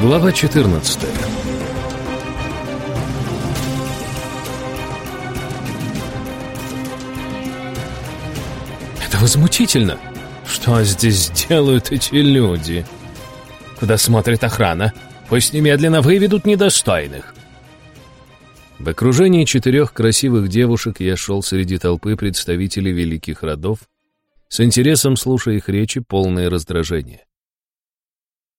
Глава 14 Это возмутительно. Что здесь делают эти люди? Куда смотрит охрана? Пусть немедленно выведут недостойных. В окружении четырех красивых девушек я шел среди толпы представителей великих родов, с интересом слушая их речи, полное раздражение.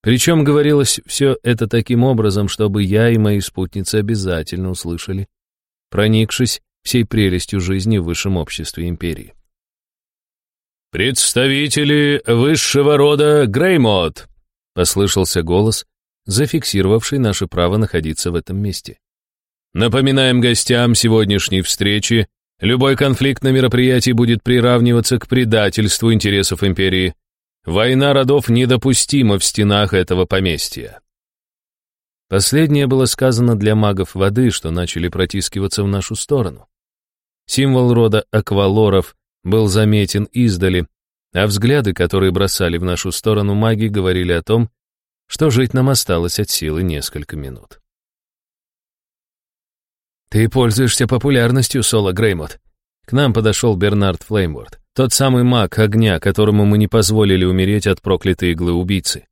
Причем говорилось все это таким образом, чтобы я и мои спутницы обязательно услышали, проникшись всей прелестью жизни в высшем обществе империи. «Представители высшего рода Греймот!» — послышался голос, зафиксировавший наше право находиться в этом месте. «Напоминаем гостям сегодняшней встречи, любой конфликт на мероприятии будет приравниваться к предательству интересов империи. Война родов недопустима в стенах этого поместья». Последнее было сказано для магов воды, что начали протискиваться в нашу сторону. Символ рода аквалоров был заметен издали, а взгляды, которые бросали в нашу сторону маги, говорили о том, что жить нам осталось от силы несколько минут. «Ты пользуешься популярностью, Соло Греймот». К нам подошел Бернард Флеймворд, тот самый маг огня, которому мы не позволили умереть от проклятой иглы убийцы.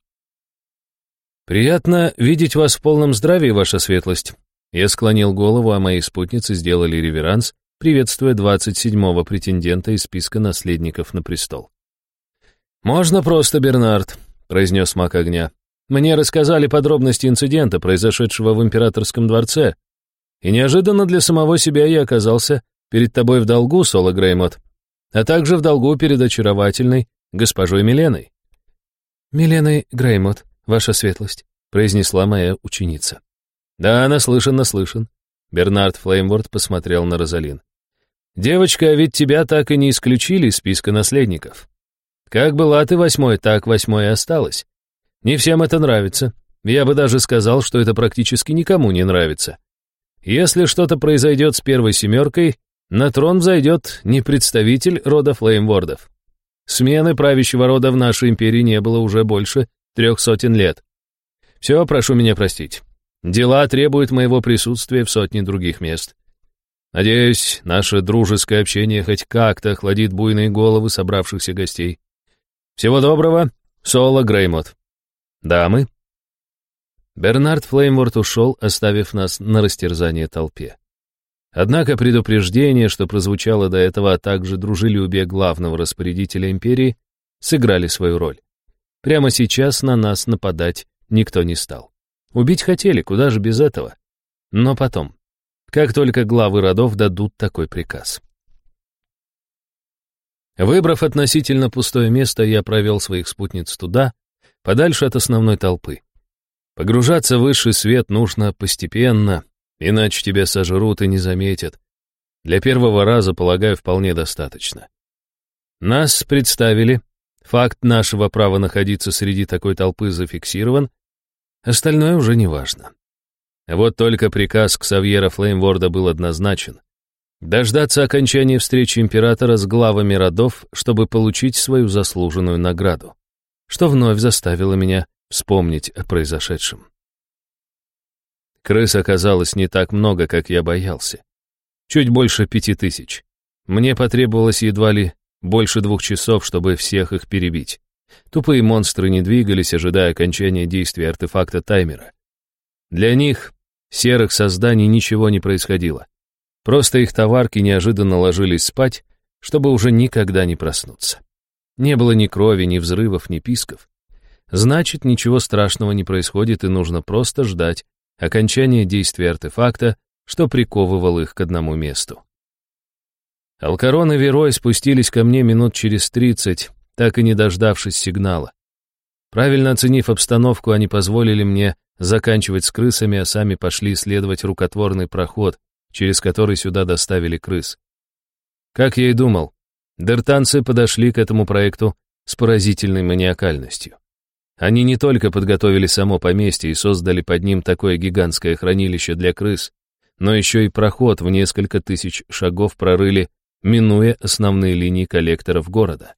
«Приятно видеть вас в полном здравии, ваша светлость». Я склонил голову, а мои спутницы сделали реверанс, приветствуя 27-го претендента из списка наследников на престол. «Можно просто, Бернард», — произнес маг огня. «Мне рассказали подробности инцидента, произошедшего в императорском дворце, и неожиданно для самого себя я оказался перед тобой в долгу, Соло Греймот, а также в долгу перед очаровательной госпожой Миленой». «Миленой Греймот, ваша светлость», — произнесла моя ученица. «Да, наслышан, наслышан». Бернард Флеймворд посмотрел на Розалин. «Девочка, а ведь тебя так и не исключили из списка наследников. Как была ты восьмой, так восьмой и осталась. Не всем это нравится. Я бы даже сказал, что это практически никому не нравится. Если что-то произойдет с первой семеркой, на трон взойдет не представитель рода Флеймвордов. Смены правящего рода в нашей империи не было уже больше трех сотен лет. Все, прошу меня простить. Дела требуют моего присутствия в сотне других мест. Надеюсь, наше дружеское общение хоть как-то охладит буйные головы собравшихся гостей. Всего доброго, Соло Греймот. Дамы. Бернард Флеймворт ушел, оставив нас на растерзание толпе. Однако предупреждение, что прозвучало до этого, а также дружелюбие главного распорядителя империи, сыграли свою роль. Прямо сейчас на нас нападать никто не стал. Убить хотели, куда же без этого. Но потом, как только главы родов дадут такой приказ. Выбрав относительно пустое место, я провел своих спутниц туда, подальше от основной толпы. Погружаться в высший свет нужно постепенно, иначе тебя сожрут и не заметят. Для первого раза, полагаю, вполне достаточно. Нас представили, факт нашего права находиться среди такой толпы зафиксирован, остальное уже не важно. Вот только приказ Ксавьера Флеймворда был однозначен. Дождаться окончания встречи императора с главами родов, чтобы получить свою заслуженную награду, что вновь заставило меня вспомнить о произошедшем. Крыс оказалось не так много, как я боялся. Чуть больше пяти тысяч. Мне потребовалось едва ли больше двух часов, чтобы всех их перебить. Тупые монстры не двигались, ожидая окончания действия артефакта таймера. Для них серых созданий ничего не происходило. Просто их товарки неожиданно ложились спать, чтобы уже никогда не проснуться. Не было ни крови, ни взрывов, ни писков. Значит, ничего страшного не происходит, и нужно просто ждать окончания действия артефакта, что приковывал их к одному месту. Алкарон и Верой спустились ко мне минут через тридцать, так и не дождавшись сигнала. Правильно оценив обстановку, они позволили мне заканчивать с крысами, а сами пошли исследовать рукотворный проход, через который сюда доставили крыс. Как я и думал, дертанцы подошли к этому проекту с поразительной маниакальностью. Они не только подготовили само поместье и создали под ним такое гигантское хранилище для крыс, но еще и проход в несколько тысяч шагов прорыли, минуя основные линии коллекторов города.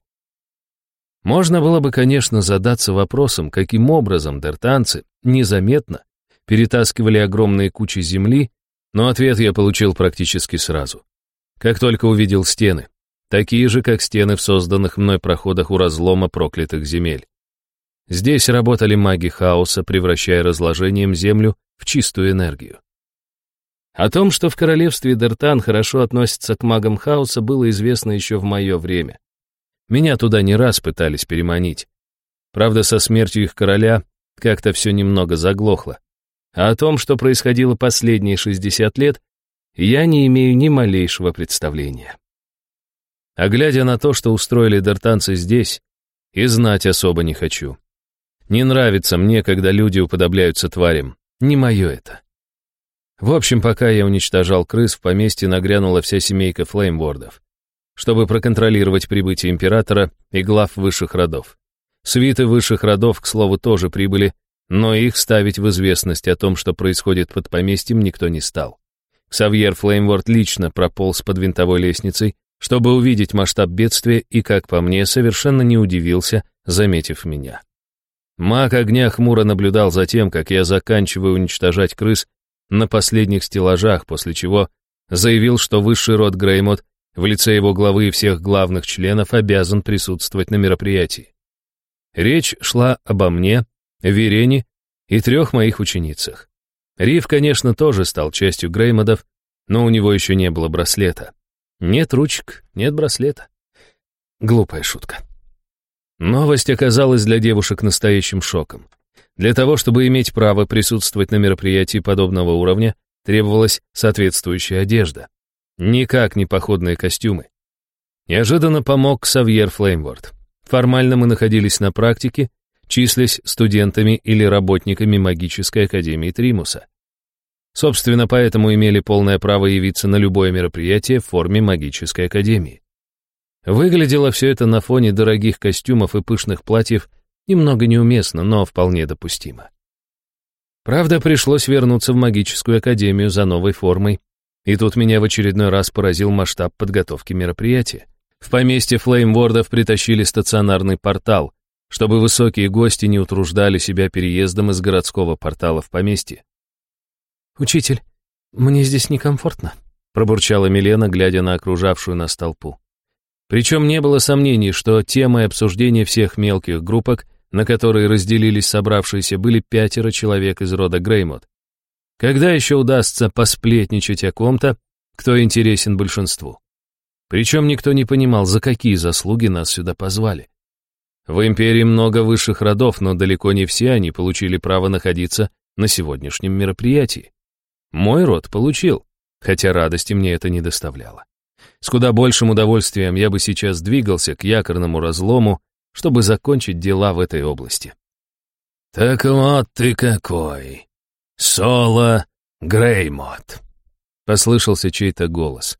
Можно было бы, конечно, задаться вопросом, каким образом дертанцы незаметно, перетаскивали огромные кучи земли, но ответ я получил практически сразу. Как только увидел стены, такие же, как стены в созданных мной проходах у разлома проклятых земель. Здесь работали маги хаоса, превращая разложением землю в чистую энергию. О том, что в королевстве Дертан хорошо относятся к магам хаоса, было известно еще в мое время. Меня туда не раз пытались переманить. Правда, со смертью их короля как-то все немного заглохло. А о том, что происходило последние 60 лет, я не имею ни малейшего представления. А глядя на то, что устроили дартанцы здесь, и знать особо не хочу. Не нравится мне, когда люди уподобляются тварям. Не мое это. В общем, пока я уничтожал крыс, в поместье нагрянула вся семейка флеймвордов, чтобы проконтролировать прибытие императора и глав высших родов. Свиты высших родов, к слову, тоже прибыли, но их ставить в известность о том, что происходит под поместьем, никто не стал. Ксавьер Флеймворд лично прополз под винтовой лестницей, чтобы увидеть масштаб бедствия и, как по мне, совершенно не удивился, заметив меня. Маг огня хмуро наблюдал за тем, как я заканчиваю уничтожать крыс на последних стеллажах, после чего заявил, что высший род Греймот в лице его главы и всех главных членов обязан присутствовать на мероприятии. Речь шла обо мне, Верене и трех моих ученицах. Рив, конечно, тоже стал частью Греймодов, но у него еще не было браслета. Нет ручек, нет браслета. Глупая шутка. Новость оказалась для девушек настоящим шоком. Для того, чтобы иметь право присутствовать на мероприятии подобного уровня, требовалась соответствующая одежда. Никак не походные костюмы. Неожиданно помог Савьер Флеймворд. Формально мы находились на практике, числись студентами или работниками магической академии Тримуса. Собственно, поэтому имели полное право явиться на любое мероприятие в форме магической академии. Выглядело все это на фоне дорогих костюмов и пышных платьев немного неуместно, но вполне допустимо. Правда, пришлось вернуться в магическую академию за новой формой, и тут меня в очередной раз поразил масштаб подготовки мероприятия. В поместье Флеймвордов притащили стационарный портал, чтобы высокие гости не утруждали себя переездом из городского портала в поместье. «Учитель, мне здесь некомфортно», — пробурчала Милена, глядя на окружавшую нас толпу. Причем не было сомнений, что темой обсуждения всех мелких группок, на которые разделились собравшиеся, были пятеро человек из рода Греймот. Когда еще удастся посплетничать о ком-то, кто интересен большинству? Причем никто не понимал, за какие заслуги нас сюда позвали. В империи много высших родов, но далеко не все они получили право находиться на сегодняшнем мероприятии. Мой род получил, хотя радости мне это не доставляло. С куда большим удовольствием я бы сейчас двигался к якорному разлому, чтобы закончить дела в этой области. «Так вот ты какой! Соло Греймот!» — послышался чей-то голос.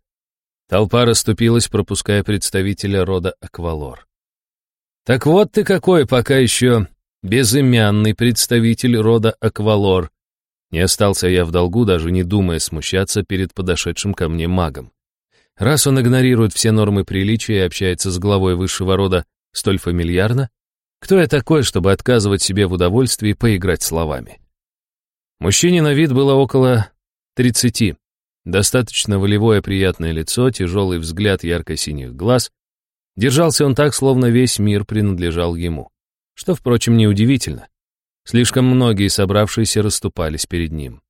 Толпа расступилась, пропуская представителя рода Аквалор. «Так вот ты какой пока еще безымянный представитель рода Аквалор!» Не остался я в долгу, даже не думая смущаться перед подошедшим ко мне магом. Раз он игнорирует все нормы приличия и общается с главой высшего рода столь фамильярно, кто я такой, чтобы отказывать себе в удовольствии поиграть словами? Мужчине на вид было около тридцати. Достаточно волевое приятное лицо, тяжелый взгляд ярко-синих глаз. Держался он так, словно весь мир принадлежал ему. Что, впрочем, неудивительно. Слишком многие собравшиеся расступались перед ним.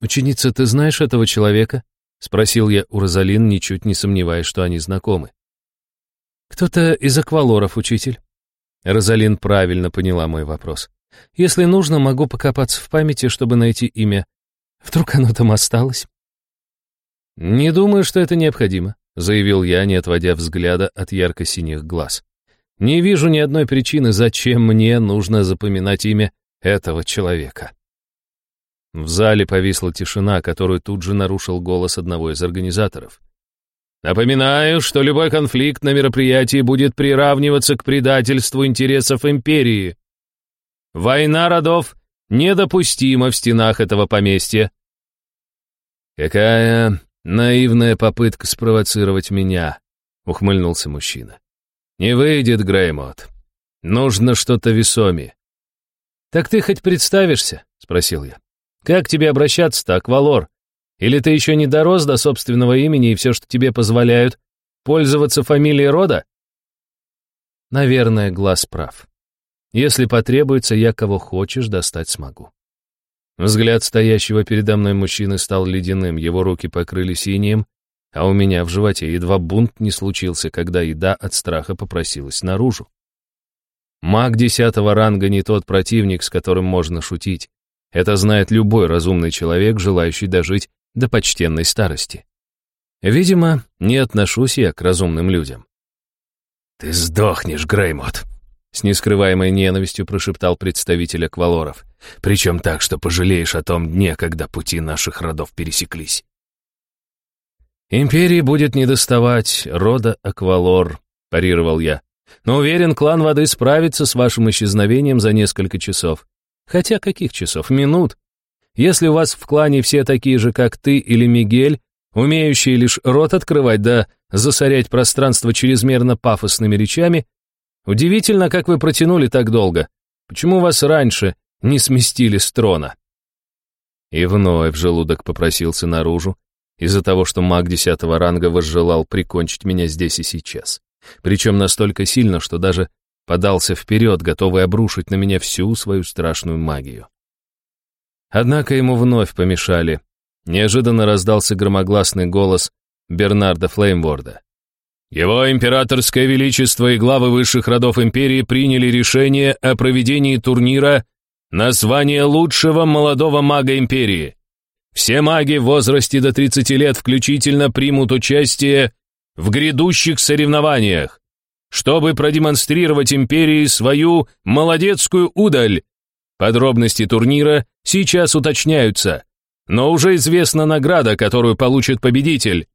«Ученица, ты знаешь этого человека?» — спросил я у Розалин, ничуть не сомневаясь, что они знакомы. «Кто-то из аквалоров, учитель». Розалин правильно поняла мой вопрос. «Если нужно, могу покопаться в памяти, чтобы найти имя. Вдруг оно там осталось?» «Не думаю, что это необходимо», — заявил я, не отводя взгляда от ярко-синих глаз. «Не вижу ни одной причины, зачем мне нужно запоминать имя этого человека». В зале повисла тишина, которую тут же нарушил голос одного из организаторов. «Напоминаю, что любой конфликт на мероприятии будет приравниваться к предательству интересов империи. Война родов недопустима в стенах этого поместья». «Какая наивная попытка спровоцировать меня», — ухмыльнулся мужчина. «Не выйдет, Греймот. Нужно что-то весомее». «Так ты хоть представишься?» — спросил я. «Как тебе обращаться-то, Аквалор? Или ты еще не дорос до собственного имени и все, что тебе позволяют, пользоваться фамилией рода?» Наверное, глаз прав. Если потребуется, я кого хочешь достать смогу. Взгляд стоящего передо мной мужчины стал ледяным, его руки покрыли синим, а у меня в животе едва бунт не случился, когда еда от страха попросилась наружу. Маг десятого ранга не тот противник, с которым можно шутить. Это знает любой разумный человек, желающий дожить до почтенной старости. Видимо, не отношусь я к разумным людям. «Ты сдохнешь, Греймот!» С нескрываемой ненавистью прошептал представитель Аквалоров. «Причем так, что пожалеешь о том дне, когда пути наших родов пересеклись». «Империи будет недоставать рода Аквалор», — парировал я. «Но уверен, клан воды справится с вашим исчезновением за несколько часов. Хотя каких часов? Минут. Если у вас в клане все такие же, как ты или Мигель, умеющие лишь рот открывать да засорять пространство чрезмерно пафосными речами, удивительно, как вы протянули так долго. Почему вас раньше не сместили с трона?» И вновь желудок попросился наружу, из-за того, что маг десятого ранга возжелал прикончить меня здесь и сейчас. Причем настолько сильно, что даже подался вперед, готовый обрушить на меня всю свою страшную магию. Однако ему вновь помешали. Неожиданно раздался громогласный голос Бернарда Флеймворда. Его императорское величество и главы высших родов империи приняли решение о проведении турнира на звание лучшего молодого мага империи. Все маги в возрасте до 30 лет включительно примут участие в грядущих соревнованиях, чтобы продемонстрировать империи свою молодецкую удаль. Подробности турнира сейчас уточняются, но уже известна награда, которую получит победитель.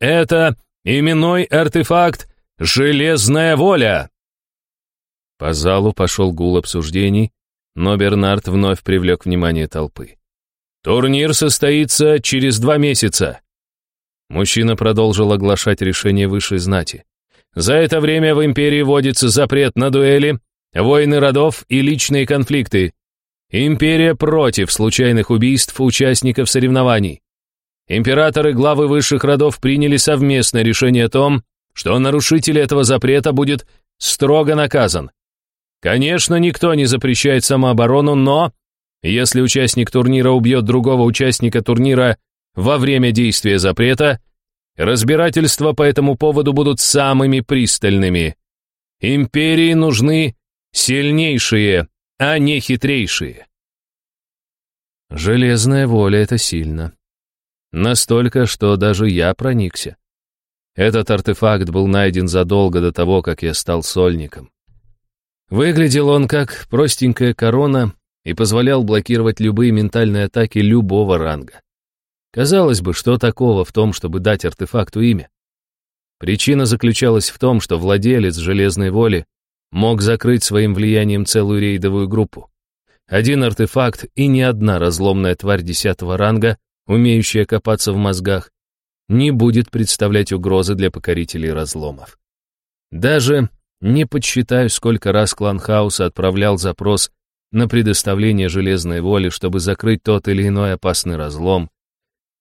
Это именной артефакт «Железная воля». По залу пошел гул обсуждений, но Бернард вновь привлек внимание толпы. Турнир состоится через два месяца. Мужчина продолжил оглашать решение высшей знати. За это время в империи вводится запрет на дуэли, войны родов и личные конфликты. Империя против случайных убийств участников соревнований. Императоры главы высших родов приняли совместное решение о том, что нарушитель этого запрета будет строго наказан. Конечно, никто не запрещает самооборону, но если участник турнира убьет другого участника турнира во время действия запрета, разбирательства по этому поводу будут самыми пристальными. Империи нужны сильнейшие, а не хитрейшие. Железная воля — это сильно. Настолько, что даже я проникся. Этот артефакт был найден задолго до того, как я стал сольником. Выглядел он как простенькая корона и позволял блокировать любые ментальные атаки любого ранга. Казалось бы, что такого в том, чтобы дать артефакту имя? Причина заключалась в том, что владелец Железной Воли мог закрыть своим влиянием целую рейдовую группу. Один артефакт и ни одна разломная тварь десятого ранга, умеющая копаться в мозгах, не будет представлять угрозы для покорителей разломов. Даже не подсчитаю, сколько раз клан Хаоса отправлял запрос на предоставление железной воли, чтобы закрыть тот или иной опасный разлом.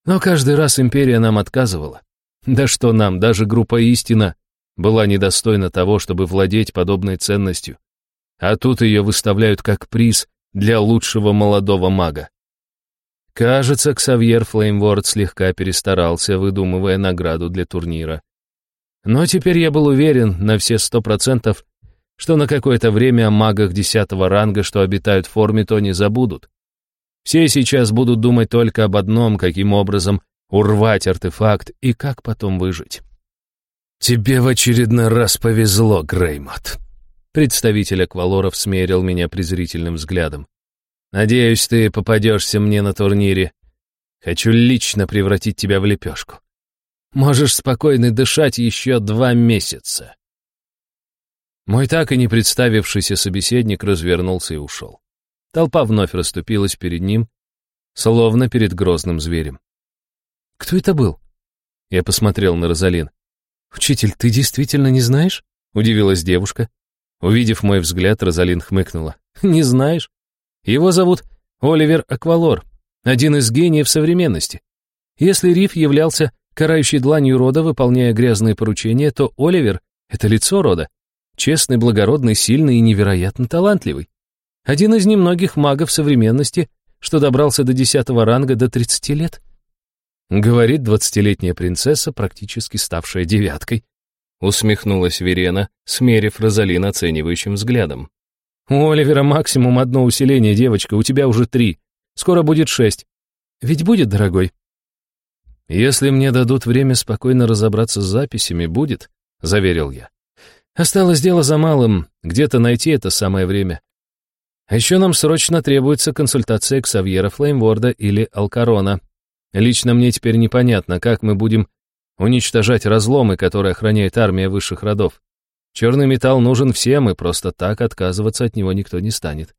Но каждый раз империя нам отказывала. Да что нам, даже группа «Истина» была недостойна того, чтобы владеть подобной ценностью. А тут ее выставляют как приз для лучшего молодого мага. Кажется, Ксавьер Флеймворд слегка перестарался, выдумывая награду для турнира. Но теперь я был уверен на все сто процентов, что на какое-то время о магах десятого ранга, что обитают в форме, то не забудут. Все сейчас будут думать только об одном, каким образом урвать артефакт и как потом выжить. «Тебе в очередной раз повезло, Греймот», Представитель Аквалоров смерил меня презрительным взглядом. «Надеюсь, ты попадешься мне на турнире. Хочу лично превратить тебя в лепешку. Можешь спокойно дышать еще два месяца». Мой так и не представившийся собеседник развернулся и ушел. Толпа вновь расступилась перед ним, словно перед грозным зверем. «Кто это был?» Я посмотрел на Розалин. «Учитель, ты действительно не знаешь?» — удивилась девушка. Увидев мой взгляд, Розалин хмыкнула. «Не знаешь? Его зовут Оливер Аквалор, один из гениев современности. Если Риф являлся карающей дланью рода, выполняя грязные поручения, то Оливер — это лицо рода. Честный, благородный, сильный и невероятно талантливый. Один из немногих магов современности, что добрался до десятого ранга до 30 лет. Говорит двадцатилетняя принцесса, практически ставшая девяткой. Усмехнулась Верена, смерив Розалин оценивающим взглядом. У Оливера максимум одно усиление, девочка, у тебя уже три. Скоро будет шесть. Ведь будет, дорогой? Если мне дадут время спокойно разобраться с записями, будет, заверил я. Осталось дело за малым, где-то найти это самое время. А еще нам срочно требуется консультация Ксавьера Флеймворда или Алкарона. Лично мне теперь непонятно, как мы будем уничтожать разломы, которые охраняет армия высших родов. Черный металл нужен всем, и просто так отказываться от него никто не станет.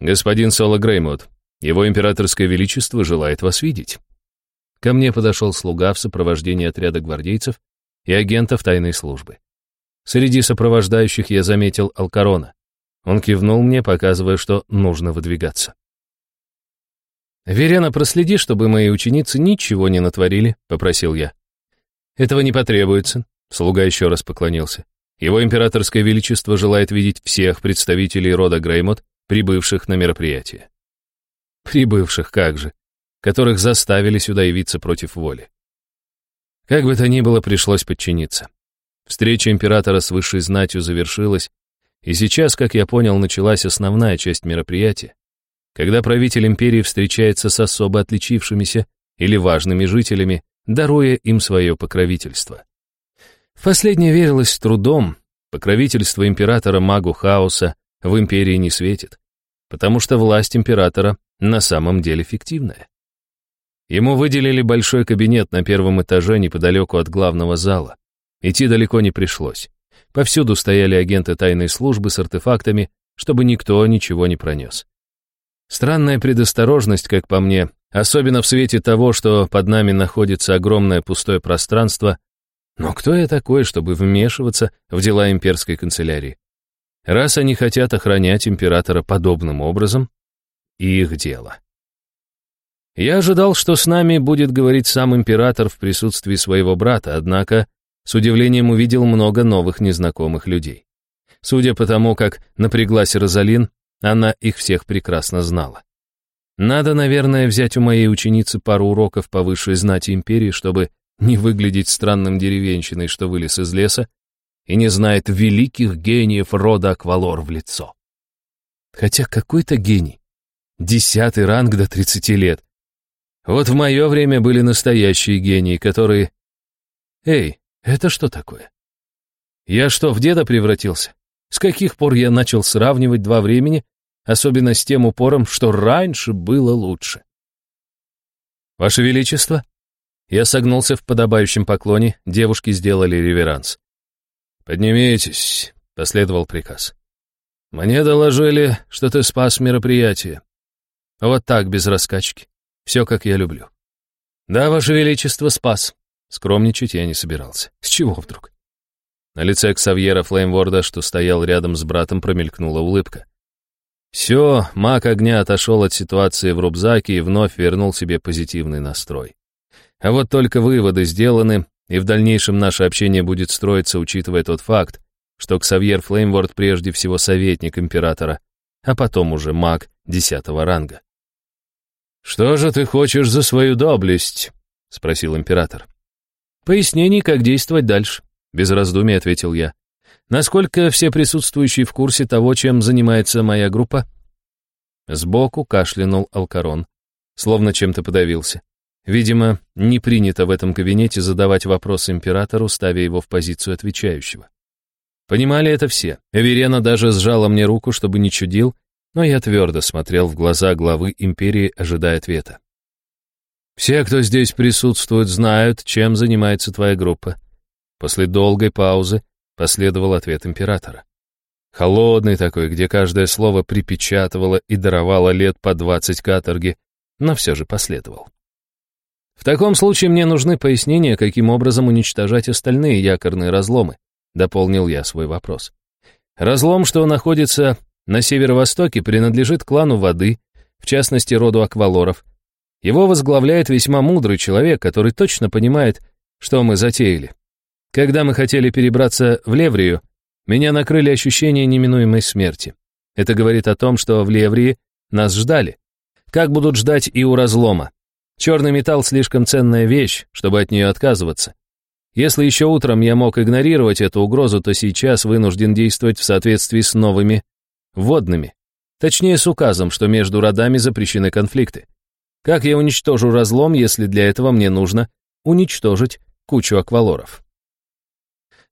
«Господин Соло Греймот, его императорское величество желает вас видеть». Ко мне подошел слуга в сопровождении отряда гвардейцев и агентов тайной службы. Среди сопровождающих я заметил Алкарона. Он кивнул мне, показывая, что нужно выдвигаться. «Верена, проследи, чтобы мои ученицы ничего не натворили», — попросил я. «Этого не потребуется», Слуга еще раз поклонился. Его императорское величество желает видеть всех представителей рода Греймот, прибывших на мероприятие. Прибывших, как же, которых заставили сюда явиться против воли. Как бы то ни было, пришлось подчиниться. Встреча императора с высшей знатью завершилась, и сейчас, как я понял, началась основная часть мероприятия, когда правитель империи встречается с особо отличившимися или важными жителями, даруя им свое покровительство. В последнее верилось с трудом. Покровительство императора магу хаоса в империи не светит, потому что власть императора на самом деле фиктивная. Ему выделили большой кабинет на первом этаже неподалеку от главного зала. Идти далеко не пришлось. Повсюду стояли агенты тайной службы с артефактами, чтобы никто ничего не пронес. Странная предосторожность, как по мне, особенно в свете того, что под нами находится огромное пустое пространство, но кто я такой, чтобы вмешиваться в дела имперской канцелярии? Раз они хотят охранять императора подобным образом, их дело. Я ожидал, что с нами будет говорить сам император в присутствии своего брата, однако с удивлением увидел много новых незнакомых людей. Судя по тому, как напряглась Розалин, она их всех прекрасно знала. Надо, наверное, взять у моей ученицы пару уроков по высшей знати империи, чтобы не выглядеть странным деревенщиной, что вылез из леса, и не знает великих гениев рода Аквалор в лицо. Хотя какой-то гений. Десятый ранг до тридцати лет. Вот в мое время были настоящие гении, которые... Эй, это что такое? Я что, в деда превратился? С каких пор я начал сравнивать два времени, особенно с тем упором, что раньше было лучше? Ваше Величество, я согнулся в подобающем поклоне, девушки сделали реверанс. «Поднимитесь», — последовал приказ. «Мне доложили, что ты спас мероприятие. Вот так, без раскачки. Все, как я люблю». «Да, Ваше Величество, спас». Скромничать я не собирался. С чего вдруг? На лице Ксавьера Флеймворда, что стоял рядом с братом, промелькнула улыбка. Все, маг огня отошел от ситуации в рубзаке и вновь вернул себе позитивный настрой. А вот только выводы сделаны, и в дальнейшем наше общение будет строиться, учитывая тот факт, что Ксавьер Флеймворд прежде всего советник императора, а потом уже маг десятого ранга. «Что же ты хочешь за свою доблесть?» — спросил император. «Пояснений, как действовать дальше», — без раздумий ответил я. «Насколько все присутствующие в курсе того, чем занимается моя группа?» Сбоку кашлянул Алкарон, словно чем-то подавился. Видимо, не принято в этом кабинете задавать вопрос императору, ставя его в позицию отвечающего. Понимали это все. Эверена даже сжала мне руку, чтобы не чудил, но я твердо смотрел в глаза главы империи, ожидая ответа. «Все, кто здесь присутствует, знают, чем занимается твоя группа». После долгой паузы последовал ответ императора. Холодный такой, где каждое слово припечатывало и даровало лет по двадцать каторги, но все же последовал. В таком случае мне нужны пояснения, каким образом уничтожать остальные якорные разломы, дополнил я свой вопрос. Разлом, что находится на северо-востоке принадлежит клану воды, в частности роду аквалоров. Его возглавляет весьма мудрый человек, который точно понимает, что мы затеяли. Когда мы хотели перебраться в Леврию, меня накрыли ощущения неминуемой смерти. Это говорит о том, что в Леврии нас ждали. Как будут ждать и у разлома. Черный металл слишком ценная вещь, чтобы от нее отказываться. Если еще утром я мог игнорировать эту угрозу, то сейчас вынужден действовать в соответствии с новыми водными. Точнее, с указом, что между родами запрещены конфликты. Как я уничтожу разлом, если для этого мне нужно уничтожить кучу аквалоров?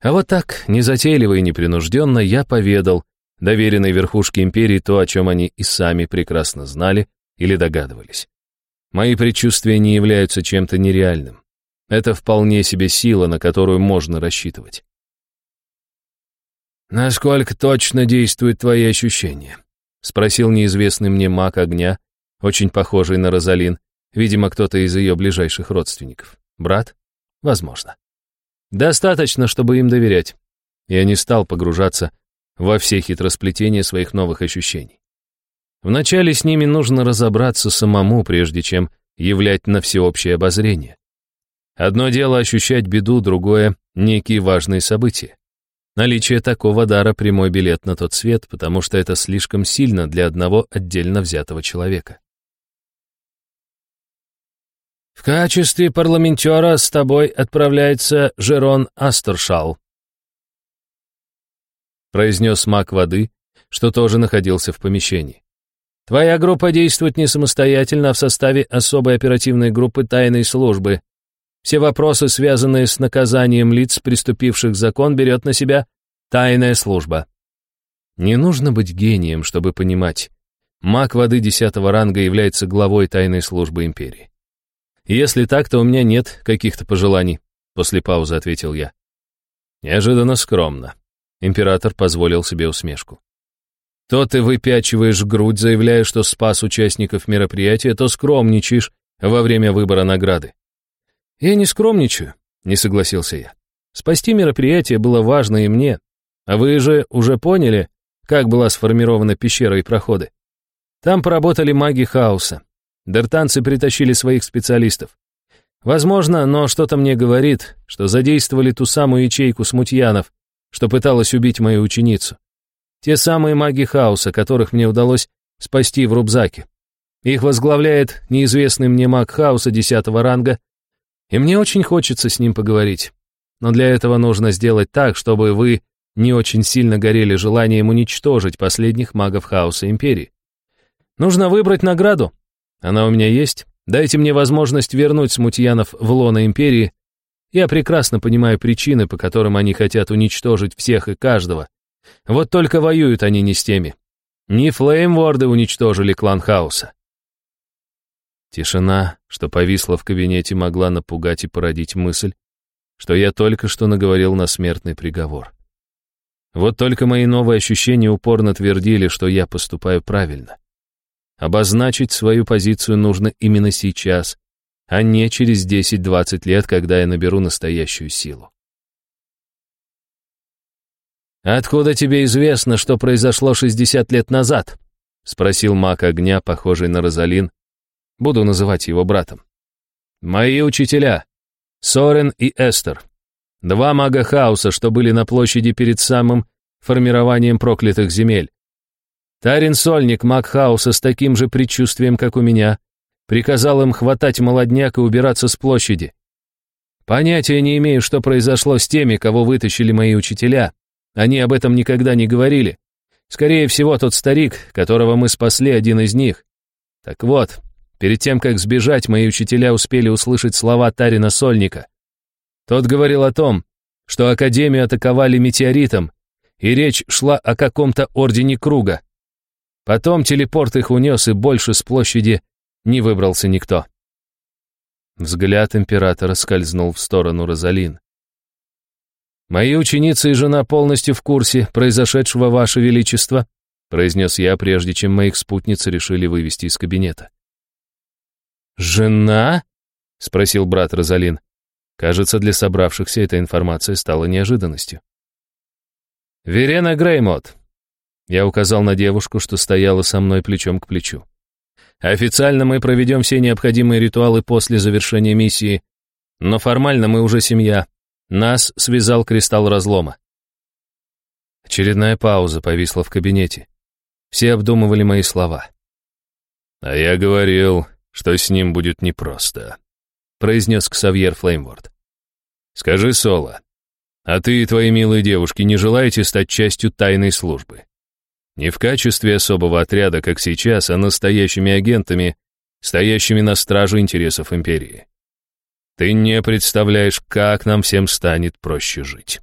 А вот так, незатейливо и непринужденно, я поведал доверенной верхушке империи то, о чем они и сами прекрасно знали или догадывались. Мои предчувствия не являются чем-то нереальным. Это вполне себе сила, на которую можно рассчитывать. «Насколько точно действуют твои ощущения?» — спросил неизвестный мне маг огня, очень похожий на Розалин, видимо, кто-то из ее ближайших родственников. Брат? Возможно. Достаточно, чтобы им доверять. Я не стал погружаться во все хитросплетения своих новых ощущений. Вначале с ними нужно разобраться самому, прежде чем являть на всеобщее обозрение. Одно дело ощущать беду, другое — некие важные события. Наличие такого дара — прямой билет на тот свет, потому что это слишком сильно для одного отдельно взятого человека. «В качестве парламентера с тобой отправляется Жерон Астершал», произнес маг воды, что тоже находился в помещении. «Твоя группа действует не самостоятельно, а в составе особой оперативной группы тайной службы. Все вопросы, связанные с наказанием лиц, приступивших закон, берет на себя тайная служба». Не нужно быть гением, чтобы понимать. Маг воды десятого ранга является главой тайной службы империи. Если так, то у меня нет каких-то пожеланий, после паузы ответил я. Неожиданно скромно. Император позволил себе усмешку. То ты выпячиваешь грудь, заявляя, что спас участников мероприятия, то скромничаешь во время выбора награды. Я не скромничаю, не согласился я. Спасти мероприятие было важно и мне. А вы же уже поняли, как была сформирована пещера и проходы. Там поработали маги хаоса. Дертанцы притащили своих специалистов. Возможно, но что-то мне говорит, что задействовали ту самую ячейку смутьянов, что пыталась убить мою ученицу. Те самые маги хаоса, которых мне удалось спасти в Рубзаке. Их возглавляет неизвестный мне маг хаоса десятого ранга, и мне очень хочется с ним поговорить. Но для этого нужно сделать так, чтобы вы не очень сильно горели желанием уничтожить последних магов хаоса Империи. Нужно выбрать награду. Она у меня есть. Дайте мне возможность вернуть смутьянов в лоно Империи я прекрасно понимаю причины, по которым они хотят уничтожить всех и каждого. Вот только воюют они не с теми. Не флеймворды уничтожили клан Хаоса. Тишина, что повисла в кабинете, могла напугать и породить мысль, что я только что наговорил на смертный приговор. Вот только мои новые ощущения упорно твердили, что я поступаю правильно. Обозначить свою позицию нужно именно сейчас, а не через 10-20 лет, когда я наберу настоящую силу. «Откуда тебе известно, что произошло 60 лет назад?» — спросил маг огня, похожий на Розалин. Буду называть его братом. «Мои учителя, Сорен и Эстер, два мага хаоса, что были на площади перед самым формированием проклятых земель. Тарин Сольник, маг хаоса, с таким же предчувствием, как у меня, Приказал им хватать молодняк и убираться с площади. Понятия не имею, что произошло с теми, кого вытащили мои учителя. Они об этом никогда не говорили. Скорее всего, тот старик, которого мы спасли, один из них. Так вот, перед тем, как сбежать, мои учителя успели услышать слова Тарина Сольника. Тот говорил о том, что Академию атаковали метеоритом, и речь шла о каком-то Ордене Круга. Потом телепорт их унес, и больше с площади не выбрался никто. Взгляд императора скользнул в сторону Розалин. «Мои ученицы и жена полностью в курсе произошедшего, Ваше Величество», произнес я, прежде чем моих спутниц решили вывести из кабинета. «Жена?» — спросил брат Розалин. Кажется, для собравшихся эта информация стала неожиданностью. «Верена Греймот. Я указал на девушку, что стояла со мной плечом к плечу. Официально мы проведем все необходимые ритуалы после завершения миссии, но формально мы уже семья. Нас связал кристалл разлома. Очередная пауза повисла в кабинете. Все обдумывали мои слова. «А я говорил, что с ним будет непросто», — произнес Ксавьер Флеймворд. «Скажи, Соло, а ты и твои милые девушки не желаете стать частью тайной службы? Не в качестве особого отряда, как сейчас, а настоящими агентами, стоящими на страже интересов империи. Ты не представляешь, как нам всем станет проще жить».